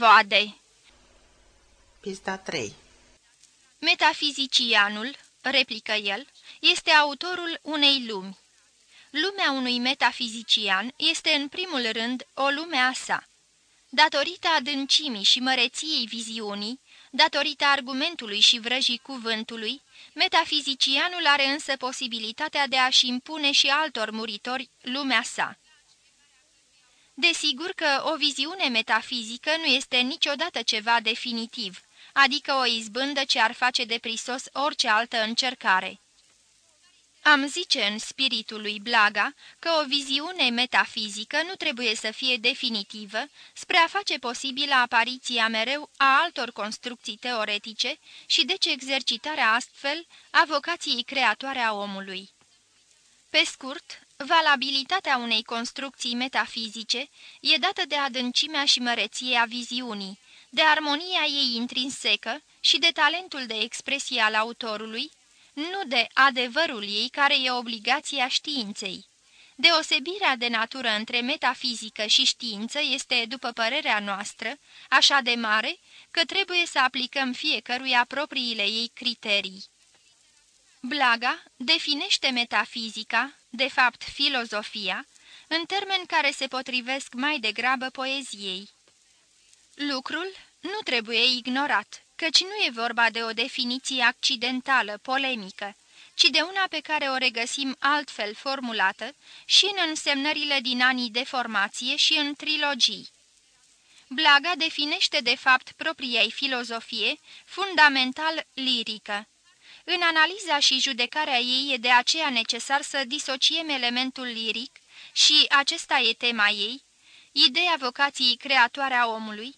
izvoade. Pista 3 Metafizicianul, replică el, este autorul unei lumi. Lumea unui metafizician este în primul rând o lume a sa. Datorită adâncimii și măreției viziunii, datorită argumentului și vrăjii cuvântului, metafizicianul are însă posibilitatea de a-și impune și altor muritori lumea sa. Desigur că o viziune metafizică nu este niciodată ceva definitiv, adică o izbândă ce ar face de prisos orice altă încercare. Am zice în spiritul lui Blaga că o viziune metafizică nu trebuie să fie definitivă spre a face posibilă apariția mereu a altor construcții teoretice și deci exercitarea astfel a vocației creatoare a omului. Pe scurt, valabilitatea unei construcții metafizice e dată de adâncimea și măreției a viziunii, de armonia ei intrinsecă și de talentul de expresie al autorului, nu de adevărul ei care e obligația științei. Deosebirea de natură între metafizică și știință este, după părerea noastră, așa de mare că trebuie să aplicăm fiecăruia propriile ei criterii. Blaga definește metafizica, de fapt filozofia, în termeni care se potrivesc mai degrabă poeziei. Lucrul nu trebuie ignorat căci nu e vorba de o definiție accidentală, polemică, ci de una pe care o regăsim altfel formulată și în însemnările din anii de formație și în trilogii. Blaga definește de fapt propriei filozofie, fundamental lirică. În analiza și judecarea ei e de aceea necesar să disociem elementul liric și acesta e tema ei, ideea vocației creatoare a omului,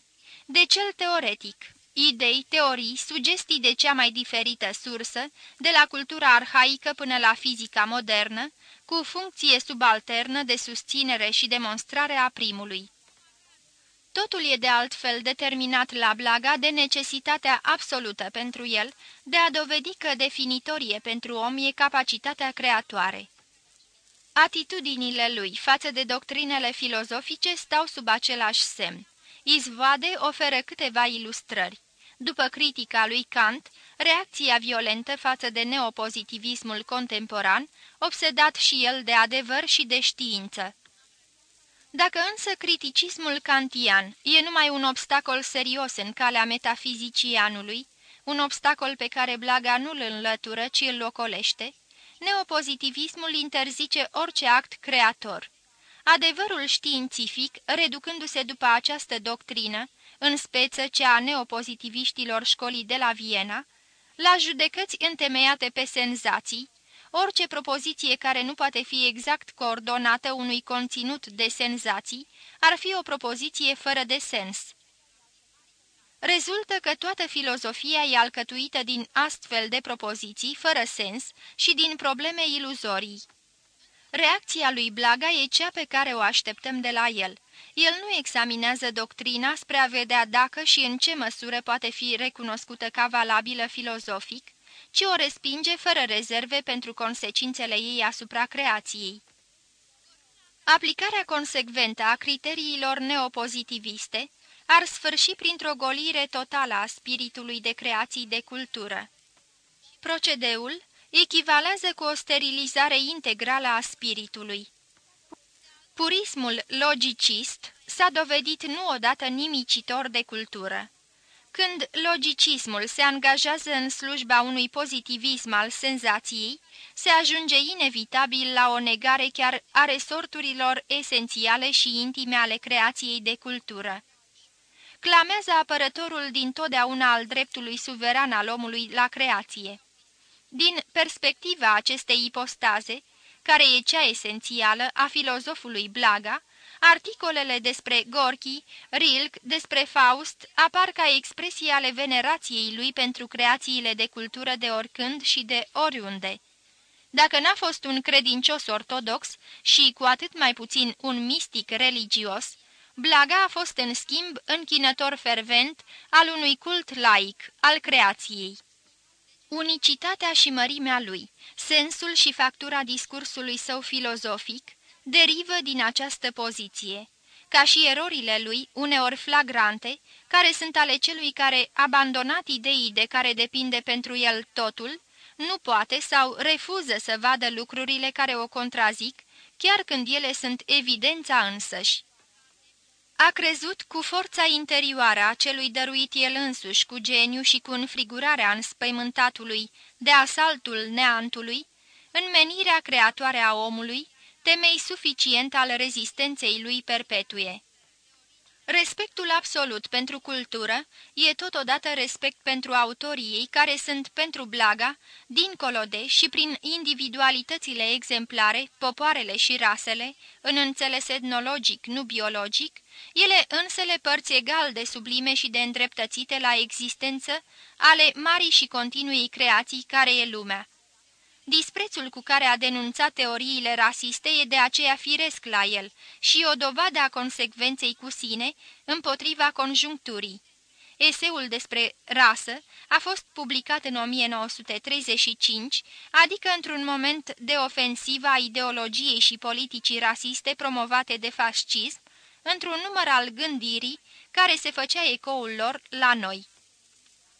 de cel teoretic, idei, teorii, sugestii de cea mai diferită sursă, de la cultura arhaică până la fizica modernă, cu funcție subalternă de susținere și demonstrare a primului. Totul e de altfel determinat la blaga de necesitatea absolută pentru el de a dovedi că definitorie pentru om e capacitatea creatoare. Atitudinile lui față de doctrinele filozofice stau sub același semn. Izvoade oferă câteva ilustrări. După critica lui Kant, reacția violentă față de neopozitivismul contemporan, obsedat și el de adevăr și de știință. Dacă însă criticismul kantian e numai un obstacol serios în calea metafizicianului, un obstacol pe care Blaga nu îl înlătură, ci îl locolește, neopozitivismul interzice orice act creator. Adevărul științific, reducându-se după această doctrină, în speță cea a neopozitiviștilor școlii de la Viena, la judecăți întemeiate pe senzații, orice propoziție care nu poate fi exact coordonată unui conținut de senzații ar fi o propoziție fără de sens. Rezultă că toată filozofia e alcătuită din astfel de propoziții fără sens și din probleme iluzorii. Reacția lui Blaga e cea pe care o așteptăm de la el. El nu examinează doctrina spre a vedea dacă și în ce măsură poate fi recunoscută ca valabilă filozofic, ci o respinge fără rezerve pentru consecințele ei asupra creației. Aplicarea consecventă a criteriilor neopozitiviste ar sfârși printr-o golire totală a spiritului de creații de cultură. Procedeul echivalează cu o sterilizare integrală a spiritului. Purismul logicist s-a dovedit nu odată nimicitor de cultură. Când logicismul se angajează în slujba unui pozitivism al senzației, se ajunge inevitabil la o negare chiar a resorturilor esențiale și intime ale creației de cultură. Clamează apărătorul din totdeauna al dreptului suveran al omului la creație. Din perspectiva acestei ipostaze, care e cea esențială a filozofului Blaga, articolele despre Gorki, Rilk, despre Faust apar ca expresii ale venerației lui pentru creațiile de cultură de oricând și de oriunde. Dacă n-a fost un credincios ortodox și cu atât mai puțin un mistic religios, Blaga a fost în schimb închinător fervent al unui cult laic, al creației. Unicitatea și mărimea lui, sensul și factura discursului său filozofic, derivă din această poziție. ca și erorile lui, uneori flagrante, care sunt ale celui care, abandonat ideii de care depinde pentru el totul, nu poate sau refuză să vadă lucrurile care o contrazic, chiar când ele sunt evidența însăși. A crezut cu forța interioară a celui dăruit el însuși, cu geniu și cu înfrigurarea înspăimântatului de asaltul neantului, în menirea creatoare a omului, temei suficient al rezistenței lui perpetue. Respectul absolut pentru cultură e totodată respect pentru autorii ei care sunt pentru blaga, dincolo de și prin individualitățile exemplare, popoarele și rasele, în înțeles etnologic, nu biologic, ele însele părți egal de sublime și de îndreptățite la existență ale marii și continui creații care e lumea. Disprețul cu care a denunțat teoriile rasiste e de aceea firesc la el și o dovadă a consecvenței cu sine împotriva conjuncturii. Eseul despre rasă a fost publicat în 1935, adică într-un moment de ofensivă a ideologiei și politicii rasiste promovate de fascism, într-un număr al gândirii care se făcea ecoul lor la noi.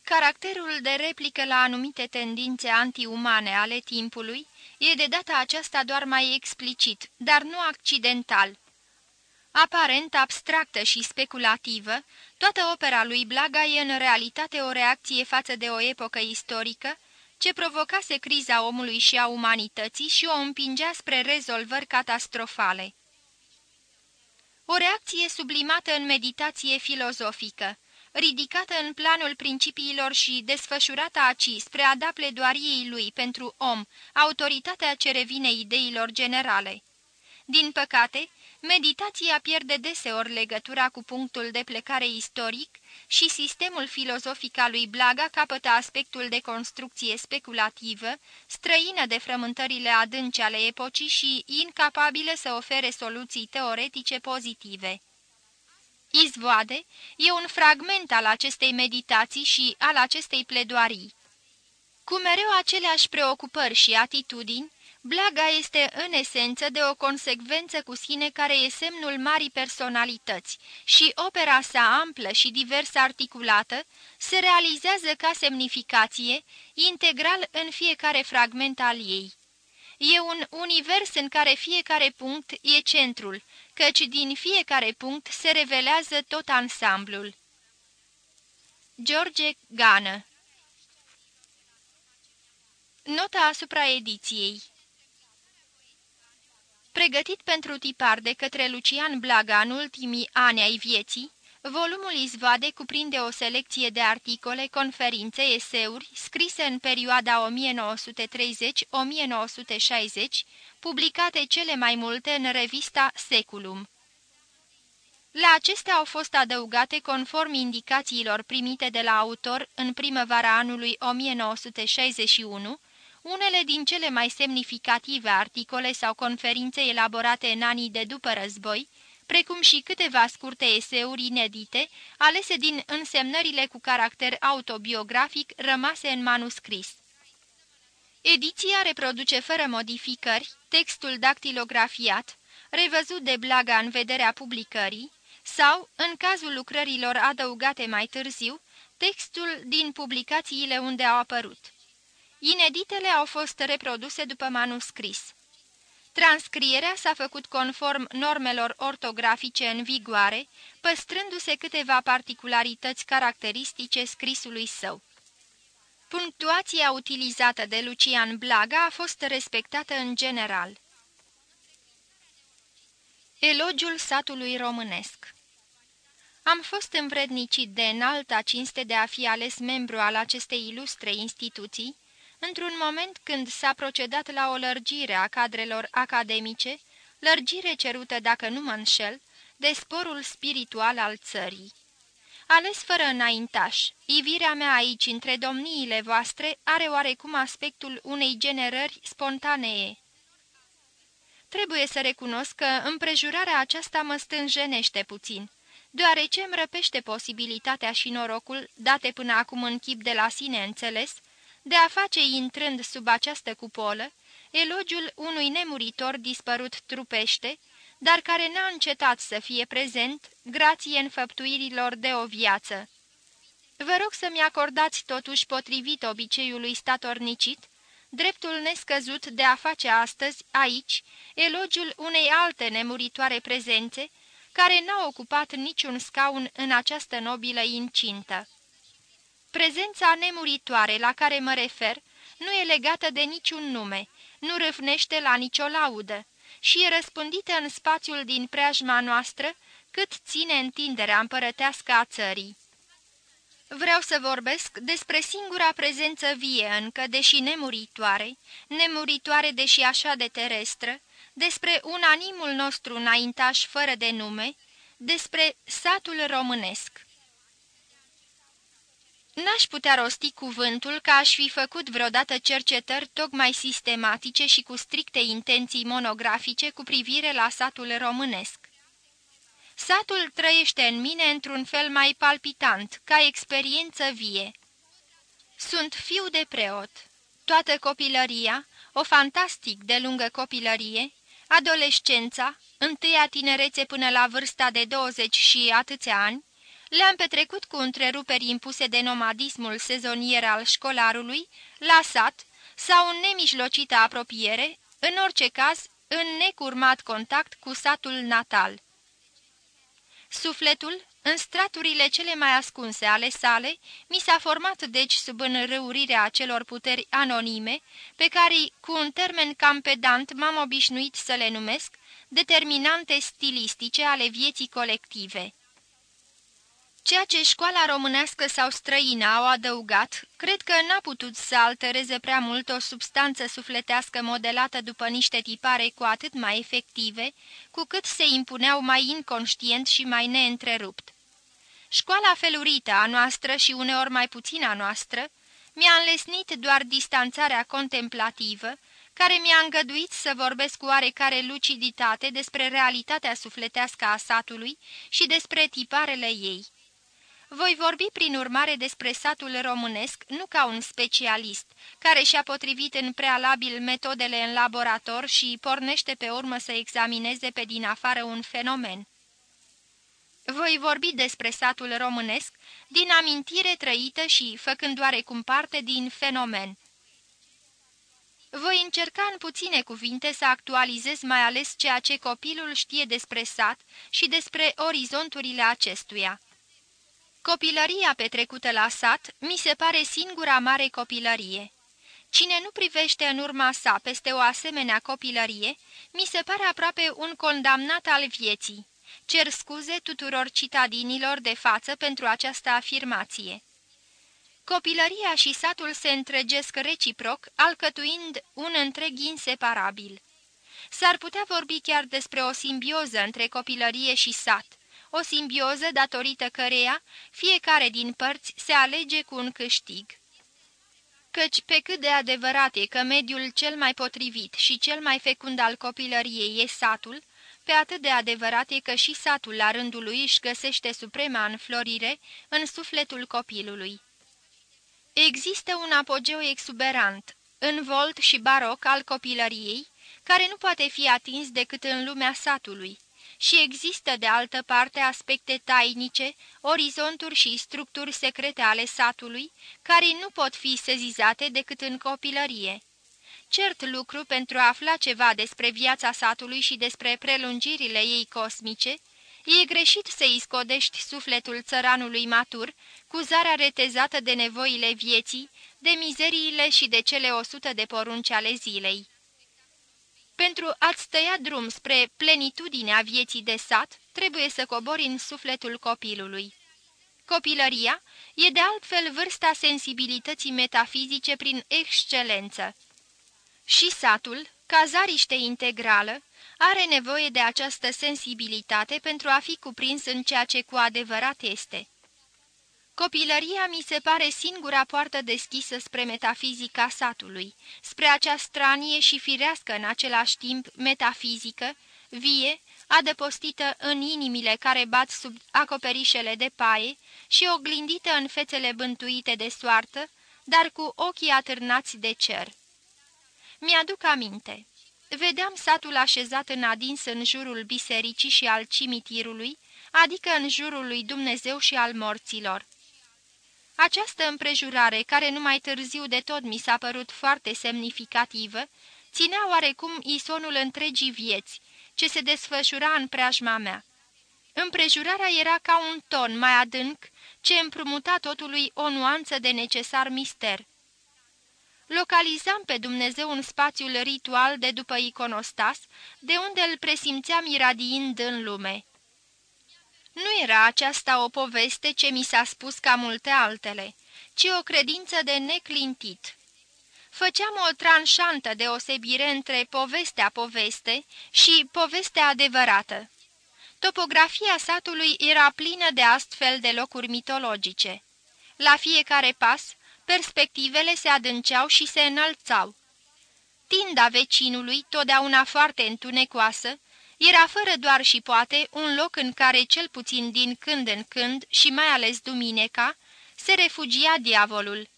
Caracterul de replică la anumite tendințe antiumane ale timpului e de data aceasta doar mai explicit, dar nu accidental. Aparent abstractă și speculativă, toată opera lui Blaga e în realitate o reacție față de o epocă istorică ce provocase criza omului și a umanității și o împingea spre rezolvări catastrofale. O reacție sublimată în meditație filozofică, ridicată în planul principiilor și desfășurată aci spre a da pledoariei lui pentru om autoritatea ce revine ideilor generale. Din păcate, meditația pierde deseori legătura cu punctul de plecare istoric și sistemul filozofic al lui Blaga capătă aspectul de construcție speculativă, străină de frământările adânci ale epocii și incapabilă să ofere soluții teoretice pozitive. Izvoade e un fragment al acestei meditații și al acestei pledoarii. Cu mereu aceleași preocupări și atitudini, Blaga este în esență de o consecvență cu sine care e semnul marii personalități și opera sa amplă și divers articulată se realizează ca semnificație integral în fiecare fragment al ei. E un univers în care fiecare punct e centrul, căci din fiecare punct se revelează tot ansamblul. George Gană Nota asupra ediției Pregătit pentru tipar de către Lucian Blaga în ultimii ani ai vieții, volumul Izvoade cuprinde o selecție de articole, conferințe, eseuri, scrise în perioada 1930-1960, publicate cele mai multe în revista Seculum. La acestea au fost adăugate, conform indicațiilor primite de la autor în primăvara anului 1961, unele din cele mai semnificative articole sau conferințe elaborate în anii de după război, precum și câteva scurte eseuri inedite, alese din însemnările cu caracter autobiografic rămase în manuscris. Ediția reproduce fără modificări textul dactilografiat, revăzut de Blaga în vederea publicării, sau, în cazul lucrărilor adăugate mai târziu, textul din publicațiile unde au apărut. Ineditele au fost reproduse după manuscris. Transcrierea s-a făcut conform normelor ortografice în vigoare, păstrându-se câteva particularități caracteristice scrisului său. Punctuația utilizată de Lucian Blaga a fost respectată în general. Elogiul satului românesc Am fost învrednicit de înalta cinste de a fi ales membru al acestei ilustre instituții, într-un moment când s-a procedat la o lărgire a cadrelor academice, lărgire cerută, dacă nu mă înșel, de sporul spiritual al țării. Ales fără înaintaș, ivirea mea aici între domniile voastre are oarecum aspectul unei generări spontanee. Trebuie să recunosc că împrejurarea aceasta mă stânjenește puțin, deoarece îmi răpește posibilitatea și norocul, date până acum în chip de la sine înțeles, de a face intrând sub această cupolă elogiul unui nemuritor dispărut trupește, dar care n-a încetat să fie prezent, grație înfăptuirilor de o viață. Vă rog să-mi acordați totuși potrivit obiceiului statornicit, dreptul nescăzut de a face astăzi, aici, elogiul unei alte nemuritoare prezențe, care n-a ocupat niciun scaun în această nobilă incintă. Prezența nemuritoare la care mă refer nu e legată de niciun nume, nu râvnește la nicio laudă și e răspândită în spațiul din preajma noastră cât ține întinderea împărătească a țării. Vreau să vorbesc despre singura prezență vie încă, deși nemuritoare, nemuritoare deși așa de terestră, despre unanimul nostru înaintaș fără de nume, despre satul românesc. N-aș putea rosti cuvântul că aș fi făcut vreodată cercetări tocmai sistematice și cu stricte intenții monografice cu privire la satul românesc. Satul trăiește în mine într-un fel mai palpitant, ca experiență vie. Sunt fiu de preot. Toată copilăria, o fantastic de lungă copilărie, adolescența, întâia tinerețe până la vârsta de 20 și atâția ani, le-am petrecut cu întreruperi impuse de nomadismul sezonier al școlarului, la sat sau în nemijlocită apropiere, în orice caz, în necurmat contact cu satul natal. Sufletul, în straturile cele mai ascunse ale sale, mi s-a format deci sub înrăurirea acelor puteri anonime, pe care, cu un termen cam pedant, m-am obișnuit să le numesc, determinante stilistice ale vieții colective. Ceea ce școala românească sau străină au adăugat, cred că n-a putut să altereze prea mult o substanță sufletească modelată după niște tipare cu atât mai efective, cu cât se impuneau mai inconștient și mai neîntrerupt. Școala felurită a noastră și uneori mai puțin a noastră mi-a înlesnit doar distanțarea contemplativă, care mi-a îngăduit să vorbesc cu oarecare luciditate despre realitatea sufletească a satului și despre tiparele ei. Voi vorbi prin urmare despre satul românesc nu ca un specialist, care și-a potrivit în prealabil metodele în laborator și pornește pe urmă să examineze pe din afară un fenomen. Voi vorbi despre satul românesc din amintire trăită și făcând oarecum parte din fenomen. Voi încerca în puține cuvinte să actualizez mai ales ceea ce copilul știe despre sat și despre orizonturile acestuia. Copilăria petrecută la sat mi se pare singura mare copilărie. Cine nu privește în urma sa peste o asemenea copilărie, mi se pare aproape un condamnat al vieții. Cer scuze tuturor citadinilor de față pentru această afirmație. Copilăria și satul se întregesc reciproc, alcătuind un întreg inseparabil. S-ar putea vorbi chiar despre o simbioză între copilărie și sat, o simbioză datorită căreia fiecare din părți se alege cu un câștig. Căci pe cât de adevărat e că mediul cel mai potrivit și cel mai fecund al copilăriei e satul, pe atât de adevărat e că și satul la rândul lui își găsește suprema înflorire în sufletul copilului. Există un apogeu exuberant, învolt și baroc al copilăriei, care nu poate fi atins decât în lumea satului, și există de altă parte aspecte tainice, orizonturi și structuri secrete ale satului, care nu pot fi sezizate decât în copilărie. Cert lucru pentru a afla ceva despre viața satului și despre prelungirile ei cosmice, e greșit să-i scodești sufletul țăranului matur, cu zarea retezată de nevoile vieții, de mizeriile și de cele o sută de porunci ale zilei. Pentru a-ți tăia drum spre plenitudinea vieții de sat, trebuie să cobori în sufletul copilului. Copilăria e de altfel vârsta sensibilității metafizice prin excelență. Și satul, cazariște integrală, are nevoie de această sensibilitate pentru a fi cuprins în ceea ce cu adevărat este. Copilăria mi se pare singura poartă deschisă spre metafizica satului, spre acea stranie și firească în același timp metafizică, vie, adăpostită în inimile care bat sub acoperișele de paie și oglindită în fețele bântuite de soartă, dar cu ochii atârnați de cer. Mi-aduc aminte. vedeam satul așezat în adins în jurul bisericii și al cimitirului, adică în jurul lui Dumnezeu și al morților. Această împrejurare, care numai târziu de tot mi s-a părut foarte semnificativă, ținea oarecum isonul întregii vieți, ce se desfășura în preajma mea. Împrejurarea era ca un ton mai adânc, ce împrumuta totului o nuanță de necesar mister. Localizam pe Dumnezeu în spațiul ritual de după iconostas, de unde îl presimțeam iradiind în lume. Nu era aceasta o poveste ce mi s-a spus ca multe altele, ci o credință de neclintit. Făceam o tranșantă deosebire între povestea poveste și povestea adevărată. Topografia satului era plină de astfel de locuri mitologice. La fiecare pas, perspectivele se adânceau și se înălțau. Tinda vecinului, totdeauna foarte întunecoasă, era fără doar și poate un loc în care cel puțin din când în când și mai ales dumineca se refugia diavolul.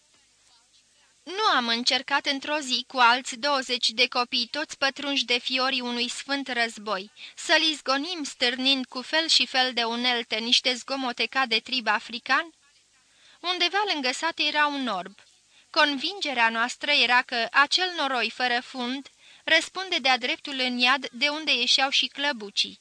Nu am încercat într-o zi cu alți 20 de copii toți pătrunși de fiorii unui sfânt război, să-l izgonim stârnind cu fel și fel de unelte niște zgomote ca de trib african? Undeva lângă sat era un orb. Convingerea noastră era că acel noroi fără fund răspunde de-a dreptul în iad de unde ieșeau și clăbucii.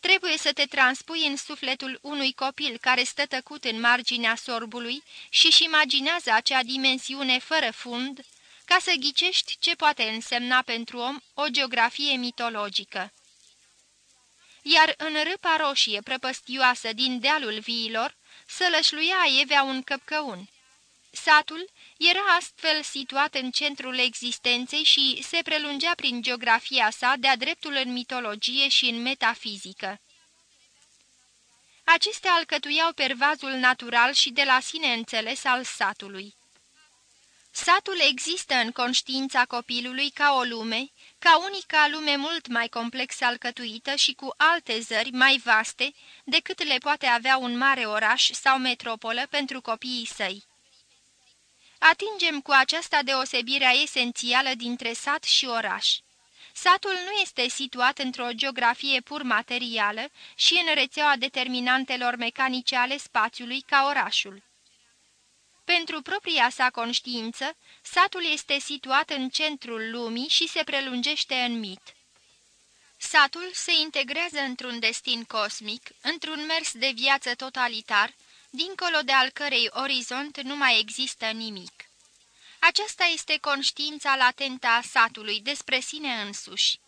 Trebuie să te transpui în sufletul unui copil care stă tăcut în marginea sorbului și-și imaginează acea dimensiune fără fund, ca să ghicești ce poate însemna pentru om o geografie mitologică. Iar în râpa roșie prăpăstioasă din dealul viilor, sălășluia Evea un căpcăun. Satul era astfel situat în centrul existenței și se prelungea prin geografia sa de-a dreptul în mitologie și în metafizică. Acestea alcătuiau pervazul natural și de la sine înțeles al satului. Satul există în conștiința copilului ca o lume, ca unica lume mult mai complex alcătuită și cu alte zări mai vaste decât le poate avea un mare oraș sau metropolă pentru copiii săi. Atingem cu aceasta deosebirea esențială dintre sat și oraș. Satul nu este situat într-o geografie pur materială și în rețeaua determinantelor mecanice ale spațiului ca orașul. Pentru propria sa conștiință, satul este situat în centrul lumii și se prelungește în mit. Satul se integrează într-un destin cosmic, într-un mers de viață totalitar, dincolo de al cărei orizont nu mai există nimic. Aceasta este conștiința latentă a satului despre sine însuși.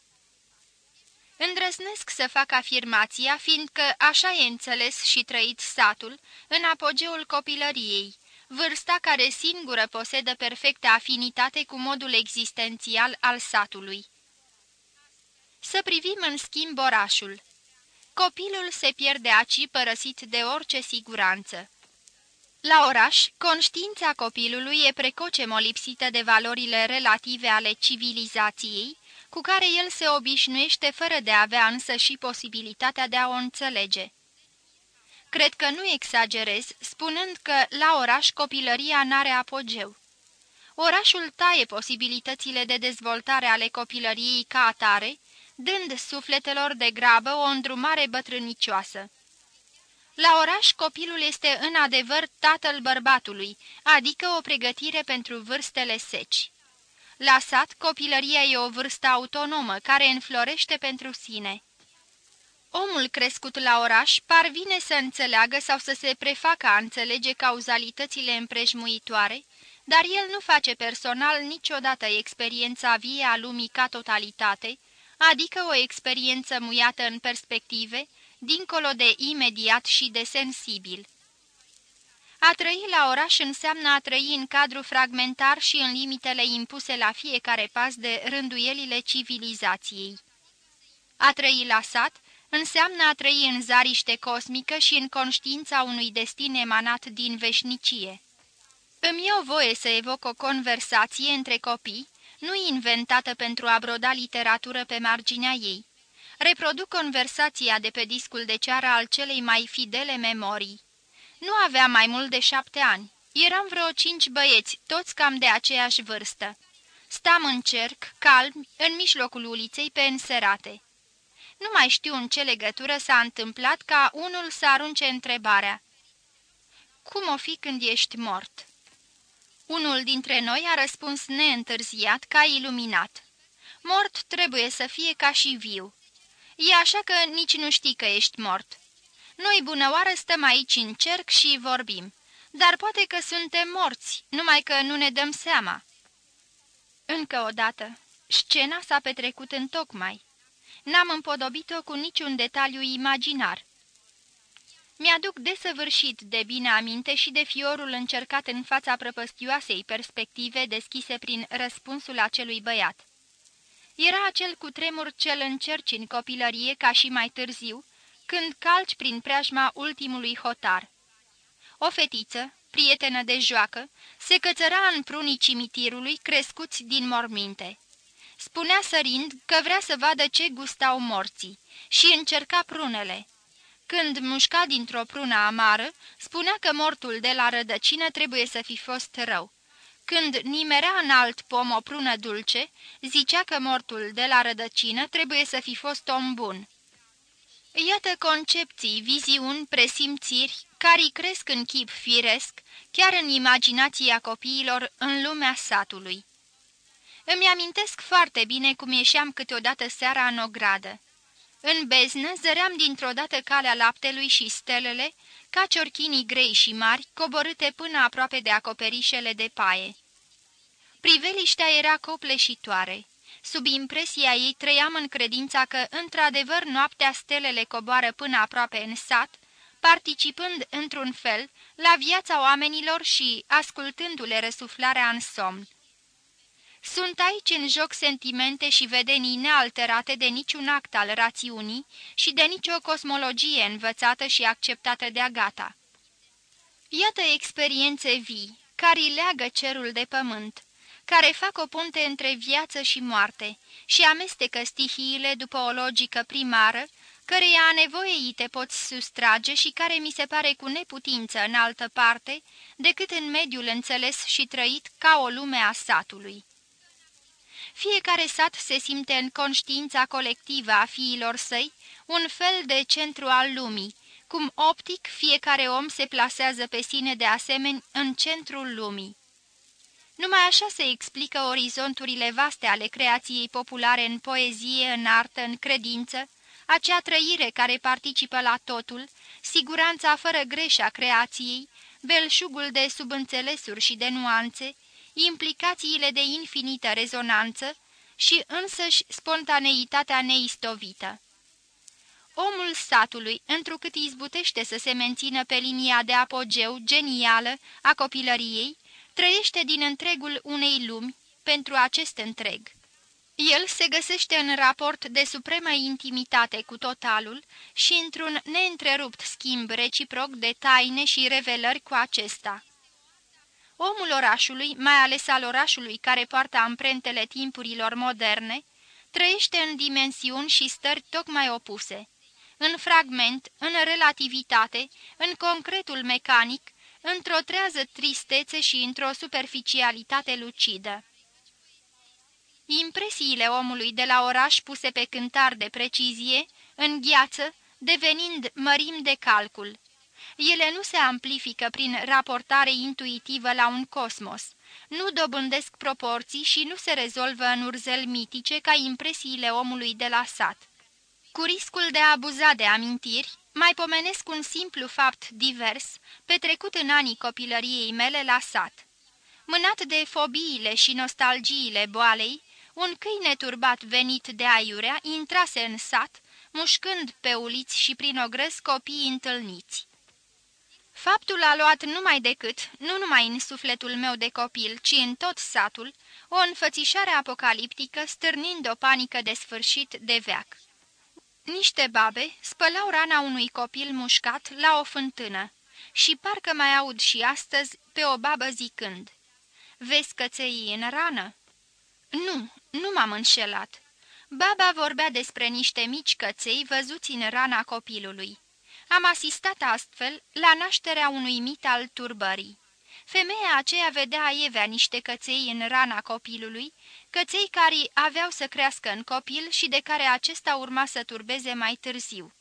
Îndrăznesc să fac afirmația, fiindcă așa e înțeles și trăit satul, în apogeul copilăriei, vârsta care singură posedă perfectă afinitate cu modul existențial al satului. Să privim în schimb orașul. Copilul se pierde aci părăsit de orice siguranță. La oraș, conștiința copilului e precoce molipsită de valorile relative ale civilizației, cu care el se obișnuiește fără de a avea însă și posibilitatea de a o înțelege. Cred că nu exagerez, spunând că la oraș copilăria n-are apogeu. Orașul taie posibilitățile de dezvoltare ale copilăriei ca atare, dând sufletelor de grabă o îndrumare bătrânicioasă. La oraș copilul este în adevăr tatăl bărbatului, adică o pregătire pentru vârstele seci. La sat, copilăria e o vârstă autonomă, care înflorește pentru sine. Omul crescut la oraș parvine să înțeleagă sau să se prefacă a înțelege cauzalitățile împrejmuitoare, dar el nu face personal niciodată experiența vie a lumii ca totalitate, adică o experiență muiată în perspective, dincolo de imediat și de sensibil. A trăi la oraș înseamnă a trăi în cadru fragmentar și în limitele impuse la fiecare pas de rânduielile civilizației. A trăi la sat înseamnă a trăi în zariște cosmică și în conștiința unui destin emanat din veșnicie. Îmi iau voie să evoc o conversație între copii, nu inventată pentru a broda literatură pe marginea ei. Reproduc conversația de pe discul de ceară al celei mai fidele memorii. Nu aveam mai mult de șapte ani. Eram vreo cinci băieți, toți cam de aceeași vârstă. Stam în cerc, calm, în mijlocul uliței, pe înserate. Nu mai știu în ce legătură s-a întâmplat ca unul să arunce întrebarea. Cum o fi când ești mort?" Unul dintre noi a răspuns neîntârziat ca iluminat. Mort trebuie să fie ca și viu. E așa că nici nu știi că ești mort. Noi bunăoară stăm aici în cerc și vorbim, dar poate că suntem morți, numai că nu ne dăm seama. Încă o dată, scena s-a petrecut în tocmai. N-am împodobit-o cu niciun detaliu imaginar. Mi-aduc desăvârșit de bine aminte și de fiorul încercat în fața prăpăstioasei perspective deschise prin răspunsul acelui băiat. Era acel cutremur cel încerci în copilărie ca și mai târziu, când calci prin preajma ultimului hotar. O fetiță, prietenă de joacă, se cățăra în prunii cimitirului crescuți din morminte. Spunea sărind că vrea să vadă ce gustau morții și încerca prunele. Când mușca dintr-o prună amară, spunea că mortul de la rădăcină trebuie să fi fost rău. Când nimerea în alt pom o prună dulce, zicea că mortul de la rădăcină trebuie să fi fost om bun. Iată concepții, viziuni, presimțiri, care cresc în chip firesc, chiar în imaginația copiilor, în lumea satului. Îmi amintesc foarte bine cum ieșeam câteodată seara în ogradă. În beznă zăream dintr-o dată calea laptelui și stelele, ca ciorchinii grei și mari, coborâte până aproape de acoperișele de paie. Priveliștea era copleșitoare. Sub impresia ei trăiam în credința că, într-adevăr, noaptea stelele coboară până aproape în sat, participând, într-un fel, la viața oamenilor și ascultându-le răsuflarea în somn. Sunt aici în joc sentimente și vedenii nealterate de niciun act al rațiunii și de nicio cosmologie învățată și acceptată de agata. Iată experiențe vii, care leagă cerul de pământ, care fac o punte între viață și moarte și amestecă stihiile după o logică primară, căreia a nevoie te poți sustrage și care mi se pare cu neputință în altă parte decât în mediul înțeles și trăit ca o lume a satului. Fiecare sat se simte în conștiința colectivă a fiilor săi un fel de centru al lumii, cum optic fiecare om se plasează pe sine de asemenea în centrul lumii. Numai așa se explică orizonturile vaste ale creației populare în poezie, în artă, în credință, acea trăire care participă la totul, siguranța fără greș a creației, belșugul de subînțelesuri și de nuanțe, implicațiile de infinită rezonanță și însăși spontaneitatea neistovită. Omul satului, întrucât izbutește să se mențină pe linia de apogeu genială a copilăriei, trăiește din întregul unei lumi pentru acest întreg. El se găsește în raport de supremă intimitate cu totalul și într-un neîntrerupt schimb reciproc de taine și revelări cu acesta. Omul orașului, mai ales al orașului care poartă amprentele timpurilor moderne, trăiește în dimensiuni și stări tocmai opuse, în fragment, în relativitate, în concretul mecanic, într-o trează tristețe și într-o superficialitate lucidă. Impresiile omului de la oraș puse pe cântar de precizie, în gheață, devenind mărim de calcul. Ele nu se amplifică prin raportare intuitivă la un cosmos, nu dobândesc proporții și nu se rezolvă în urzel mitice ca impresiile omului de la sat. Cu riscul de a abuza de amintiri, mai pomenesc un simplu fapt divers, petrecut în anii copilăriei mele la sat. Mânat de fobiile și nostalgiile boalei, un câine turbat venit de aiurea intrase în sat, mușcând pe uliți și prin ogrăs copii întâlniți. Faptul a luat numai decât, nu numai în sufletul meu de copil, ci în tot satul, o înfățișare apocaliptică, stârnind o panică de sfârșit de veac. Niște babe spălau rana unui copil mușcat la o fântână și parcă mai aud și astăzi pe o babă zicând, Vezi căței în rană?" Nu, nu m-am înșelat. Baba vorbea despre niște mici căței văzuți în rana copilului. Am asistat astfel la nașterea unui mit al turbării. femeia aceea vedea aievea niște căței în rana copilului, căței care aveau să crească în copil și de care acesta urma să turbeze mai târziu.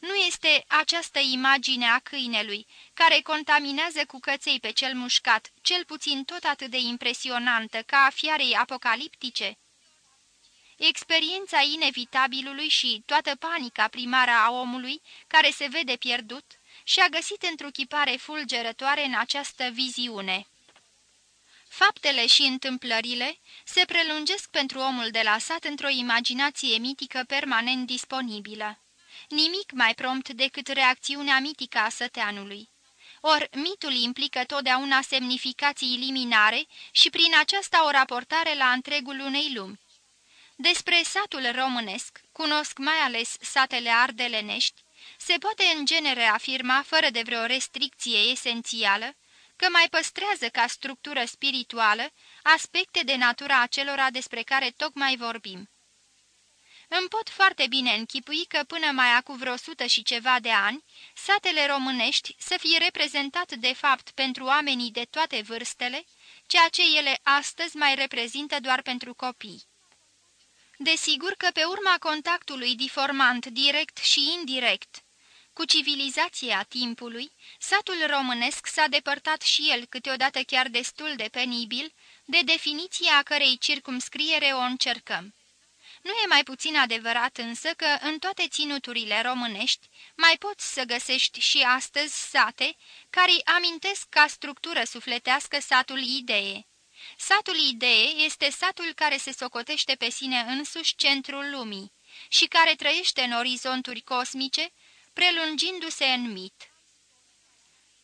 Nu este această imagine a câinelui, care contaminează cu căței pe cel mușcat, cel puțin tot atât de impresionantă ca a fiarei apocaliptice? Experiența inevitabilului și toată panica primară a omului, care se vede pierdut, și-a găsit într-o fulgerătoare în această viziune. Faptele și întâmplările se prelungesc pentru omul de la sat într-o imaginație mitică permanent disponibilă. Nimic mai prompt decât reacțiunea mitică a săteanului. Or, mitul implică totdeauna semnificații liminare și prin aceasta o raportare la întregul unei lumi. Despre satul românesc, cunosc mai ales satele ardelenești, se poate în genere afirma, fără de vreo restricție esențială, că mai păstrează ca structură spirituală aspecte de natura acelora despre care tocmai vorbim. Îmi pot foarte bine închipui că până mai acum vreo sută și ceva de ani, satele românești să fie reprezentat de fapt pentru oamenii de toate vârstele, ceea ce ele astăzi mai reprezintă doar pentru copii. Desigur că pe urma contactului diformant direct și indirect cu civilizația timpului, satul românesc s-a depărtat și el câteodată chiar destul de penibil de definiția a cărei circumscriere o încercăm. Nu e mai puțin adevărat însă că în toate ținuturile românești mai poți să găsești și astăzi sate care amintesc ca structură sufletească satul idee. Satul idee este satul care se socotește pe sine însuși centrul lumii și care trăiește în orizonturi cosmice, prelungindu-se în mit.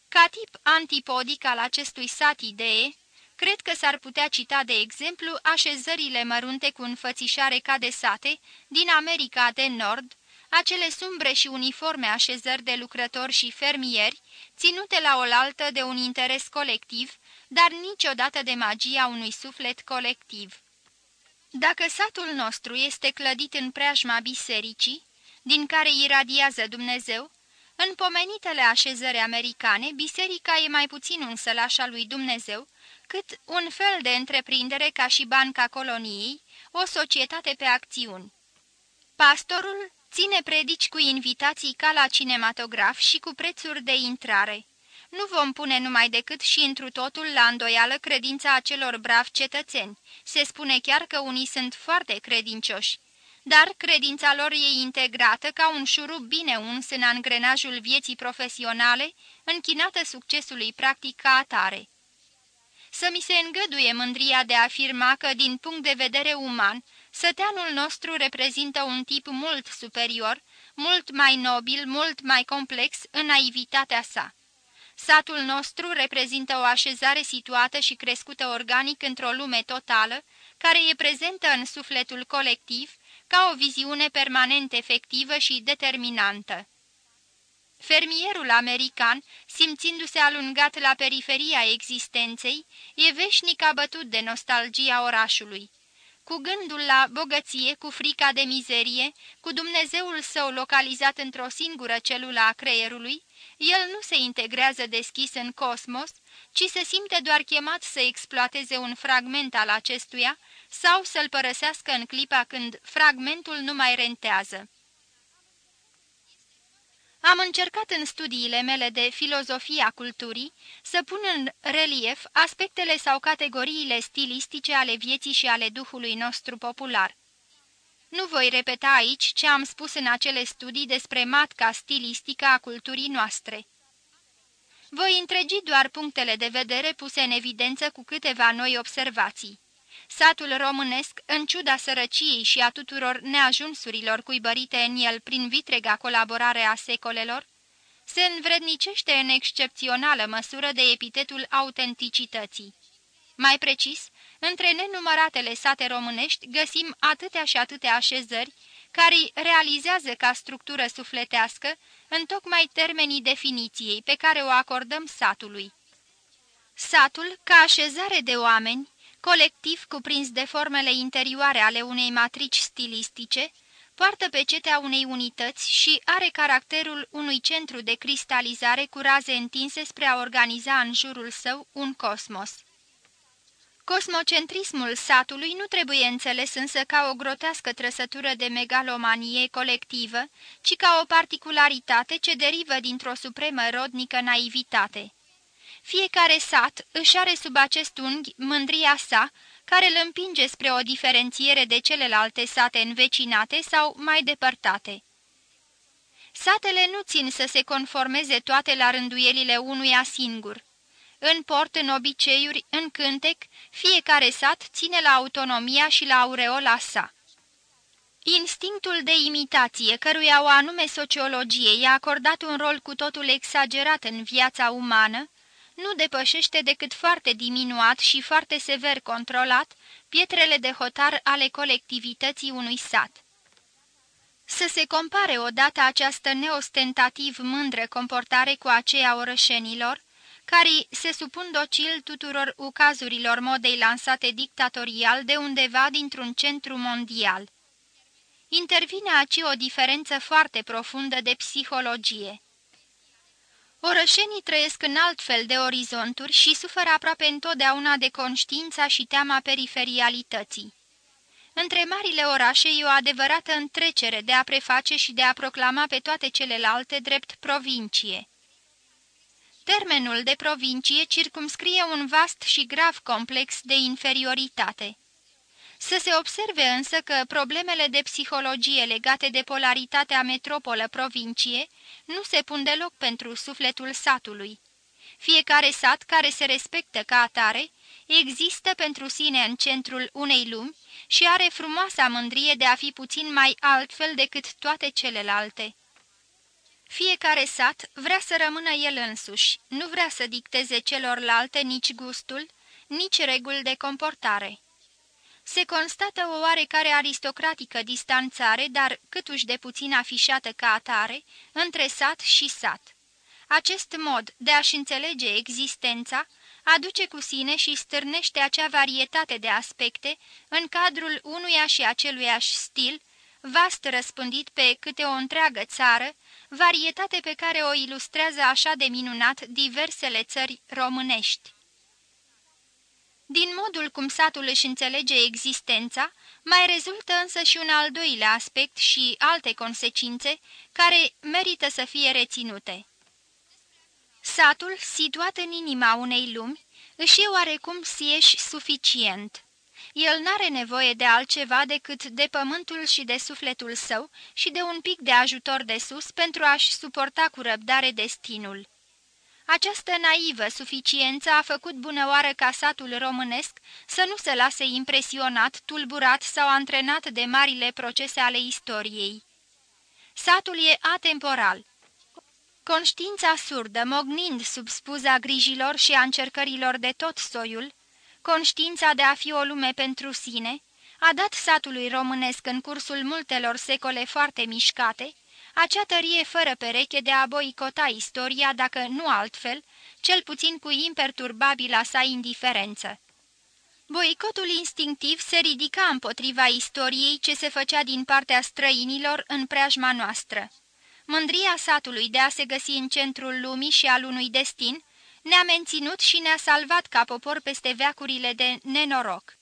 Ca tip antipodic al acestui sat idee, Cred că s-ar putea cita, de exemplu, așezările mărunte cu înfățișare ca de sate din America de Nord, acele sumbre și uniforme așezări de lucrători și fermieri, ținute la oaltă de un interes colectiv, dar niciodată de magia unui suflet colectiv. Dacă satul nostru este clădit în preajma bisericii, din care iradiază Dumnezeu, în pomenitele așezări americane, biserica e mai puțin un sălaș al lui Dumnezeu, cât un fel de întreprindere ca și banca coloniei, o societate pe acțiuni. Pastorul ține predici cu invitații ca la cinematograf și cu prețuri de intrare. Nu vom pune numai decât și întru totul la îndoială credința acelor bravi cetățeni. Se spune chiar că unii sunt foarte credincioși. Dar credința lor e integrată ca un șurub bine uns în angrenajul vieții profesionale, închinată succesului practic ca atare să mi se îngăduie mândria de a afirma că, din punct de vedere uman, săteanul nostru reprezintă un tip mult superior, mult mai nobil, mult mai complex în naivitatea sa. Satul nostru reprezintă o așezare situată și crescută organic într-o lume totală, care e prezentă în sufletul colectiv ca o viziune permanent efectivă și determinantă. Fermierul american, simțindu-se alungat la periferia existenței, e veșnic abătut de nostalgia orașului. Cu gândul la bogăție, cu frica de mizerie, cu Dumnezeul său localizat într-o singură celulă a creierului, el nu se integrează deschis în cosmos, ci se simte doar chemat să exploateze un fragment al acestuia sau să-l părăsească în clipa când fragmentul nu mai rentează. Am încercat în studiile mele de filozofie a culturii să pun în relief aspectele sau categoriile stilistice ale vieții și ale duhului nostru popular. Nu voi repeta aici ce am spus în acele studii despre matca stilistică a culturii noastre. Voi întregi doar punctele de vedere puse în evidență cu câteva noi observații. Satul românesc, în ciuda sărăciei și a tuturor neajunsurilor cuibărite în el prin vitrega colaborare a secolelor, se învrednicește în excepțională măsură de epitetul autenticității. Mai precis, între nenumăratele sate românești găsim atâtea și atâtea așezări care realizează ca structură sufletească în tocmai termenii definiției pe care o acordăm satului. Satul, ca așezare de oameni, colectiv cuprins de formele interioare ale unei matrici stilistice, poartă pecetea unei unități și are caracterul unui centru de cristalizare cu raze întinse spre a organiza în jurul său un cosmos. Cosmocentrismul satului nu trebuie înțeles însă ca o grotească trăsătură de megalomanie colectivă, ci ca o particularitate ce derivă dintr-o supremă rodnică naivitate. Fiecare sat își are sub acest unghi mândria sa, care îl împinge spre o diferențiere de celelalte sate învecinate sau mai depărtate. Satele nu țin să se conformeze toate la rânduielile unuia singur. În port, în obiceiuri, în cântec, fiecare sat ține la autonomia și la aureola sa. Instinctul de imitație, căruia o anume sociologie i-a acordat un rol cu totul exagerat în viața umană, nu depășește decât foarte diminuat și foarte sever controlat pietrele de hotar ale colectivității unui sat. Să se compare odată această neostentativ mândră comportare cu aceea orășenilor, care se supun docil tuturor ucazurilor modei lansate dictatorial de undeva dintr-un centru mondial. Intervine aici o diferență foarte profundă de psihologie. Orășenii trăiesc în alt fel de orizonturi și suferă aproape întotdeauna de conștiința și teama periferialității. Între marile orașe e o adevărată întrecere de a preface și de a proclama pe toate celelalte drept provincie. Termenul de provincie circumscrie un vast și grav complex de inferioritate. Să se observe însă că problemele de psihologie legate de polaritatea metropolă-provincie nu se pun deloc pentru sufletul satului. Fiecare sat care se respectă ca atare există pentru sine în centrul unei lumi și are frumoasa mândrie de a fi puțin mai altfel decât toate celelalte. Fiecare sat vrea să rămână el însuși, nu vrea să dicteze celorlalte nici gustul, nici reguli de comportare. Se constată o oarecare aristocratică distanțare, dar câtuși de puțin afișată ca atare, între sat și sat. Acest mod de a-și înțelege existența aduce cu sine și stârnește acea varietate de aspecte în cadrul unuia și aceluiași stil, vast răspândit pe câte o întreagă țară, varietate pe care o ilustrează așa de minunat diversele țări românești. Din modul cum satul își înțelege existența, mai rezultă însă și un al doilea aspect și alte consecințe care merită să fie reținute. Satul, situat în inima unei lumi, își e oarecum sieși suficient. El n-are nevoie de altceva decât de pământul și de sufletul său și de un pic de ajutor de sus pentru a-și suporta cu răbdare destinul. Această naivă suficiență a făcut bunăoară ca satul românesc să nu se lase impresionat, tulburat sau antrenat de marile procese ale istoriei. Satul e atemporal. Conștiința surdă, mognind sub spuza grijilor și a încercărilor de tot soiul, conștiința de a fi o lume pentru sine, a dat satului românesc în cursul multelor secole foarte mișcate, acea tărie fără pereche de a boicota istoria, dacă nu altfel, cel puțin cu imperturbabila sa indiferență. Boicotul instinctiv se ridica împotriva istoriei ce se făcea din partea străinilor în preajma noastră. Mândria satului de a se găsi în centrul lumii și al unui destin ne-a menținut și ne-a salvat ca popor peste veacurile de nenoroc.